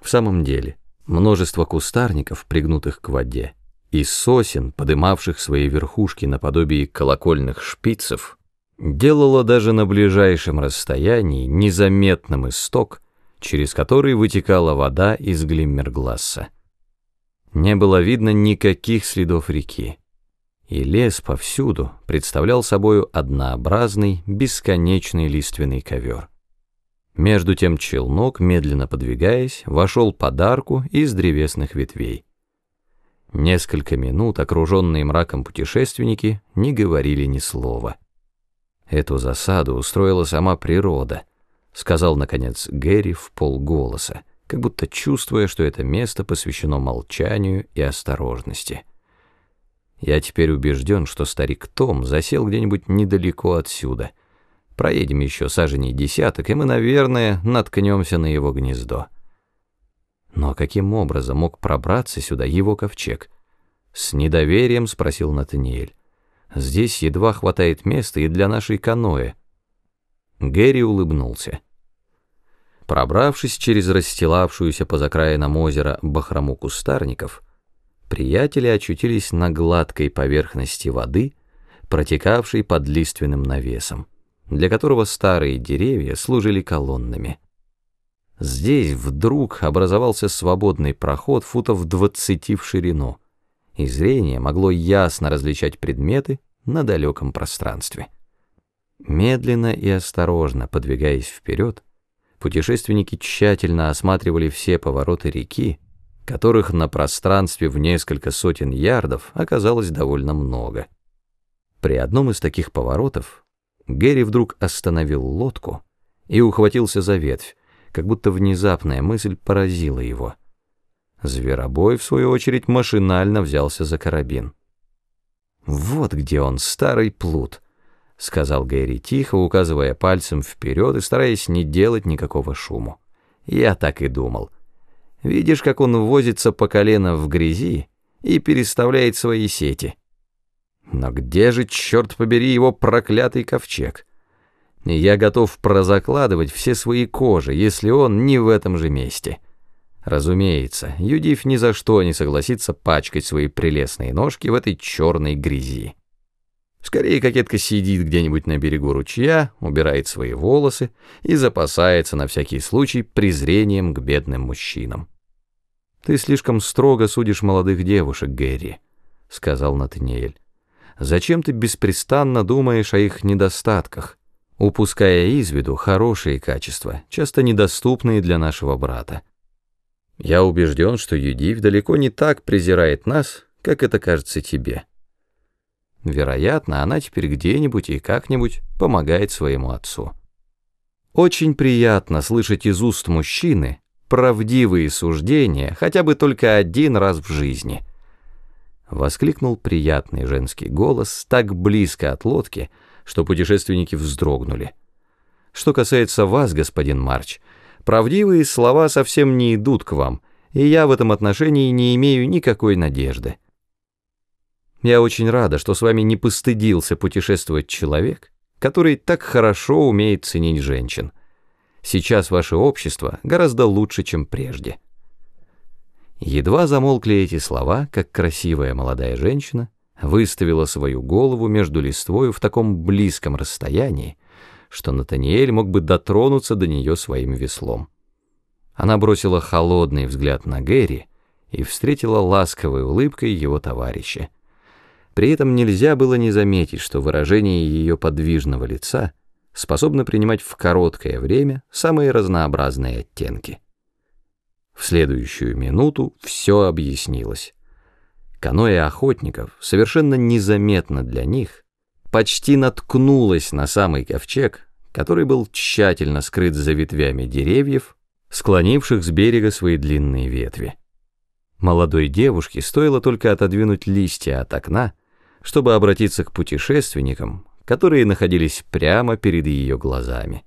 В самом деле, множество кустарников, пригнутых к воде, и сосен, подымавших свои верхушки наподобие колокольных шпицев, делало даже на ближайшем расстоянии незаметным исток, через который вытекала вода из Глиммергласса. Не было видно никаких следов реки, и лес повсюду представлял собою однообразный, бесконечный лиственный ковер. Между тем челнок, медленно подвигаясь, вошел под арку из древесных ветвей. Несколько минут окруженные мраком путешественники не говорили ни слова. Эту засаду устроила сама природа, сказал, наконец, Гэри в полголоса, как будто чувствуя, что это место посвящено молчанию и осторожности. Я теперь убежден, что старик Том засел где-нибудь недалеко отсюда — Проедем еще саженей десяток, и мы, наверное, наткнемся на его гнездо. Но каким образом мог пробраться сюда его ковчег? С недоверием спросил Натаниэль. Здесь едва хватает места и для нашей каноэ. Гэри улыбнулся. Пробравшись через расстилавшуюся по закраинам озера бахрому кустарников, приятели очутились на гладкой поверхности воды, протекавшей под лиственным навесом для которого старые деревья служили колоннами. Здесь вдруг образовался свободный проход футов двадцати в ширину, и зрение могло ясно различать предметы на далеком пространстве. Медленно и осторожно подвигаясь вперед, путешественники тщательно осматривали все повороты реки, которых на пространстве в несколько сотен ярдов оказалось довольно много. При одном из таких поворотов Гэри вдруг остановил лодку и ухватился за ветвь, как будто внезапная мысль поразила его. Зверобой, в свою очередь, машинально взялся за карабин. «Вот где он, старый плут», — сказал Гэри тихо, указывая пальцем вперед и стараясь не делать никакого шуму. «Я так и думал. Видишь, как он возится по колено в грязи и переставляет свои сети». Но где же, черт побери, его проклятый ковчег? Я готов прозакладывать все свои кожи, если он не в этом же месте. Разумеется, Юдив ни за что не согласится пачкать свои прелестные ножки в этой черной грязи. Скорее, кокетка сидит где-нибудь на берегу ручья, убирает свои волосы и запасается на всякий случай презрением к бедным мужчинам. «Ты слишком строго судишь молодых девушек, Гэри», — сказал Натаниэль. Зачем ты беспрестанно думаешь о их недостатках, упуская из виду хорошие качества, часто недоступные для нашего брата? Я убежден, что Юдив далеко не так презирает нас, как это кажется тебе. Вероятно, она теперь где-нибудь и как-нибудь помогает своему отцу. Очень приятно слышать из уст мужчины правдивые суждения хотя бы только один раз в жизни — Воскликнул приятный женский голос так близко от лодки, что путешественники вздрогнули. Что касается вас, господин Марч, правдивые слова совсем не идут к вам, и я в этом отношении не имею никакой надежды. Я очень рада, что с вами не постыдился путешествовать человек, который так хорошо умеет ценить женщин. Сейчас ваше общество гораздо лучше, чем прежде. Едва замолкли эти слова, как красивая молодая женщина выставила свою голову между листвою в таком близком расстоянии, что Натаниэль мог бы дотронуться до нее своим веслом. Она бросила холодный взгляд на Гэри и встретила ласковой улыбкой его товарища. При этом нельзя было не заметить, что выражение ее подвижного лица способно принимать в короткое время самые разнообразные оттенки. В следующую минуту все объяснилось. Каноэ охотников, совершенно незаметно для них, почти наткнулась на самый ковчег, который был тщательно скрыт за ветвями деревьев, склонивших с берега свои длинные ветви. Молодой девушке стоило только отодвинуть листья от окна, чтобы обратиться к путешественникам, которые находились прямо перед ее глазами.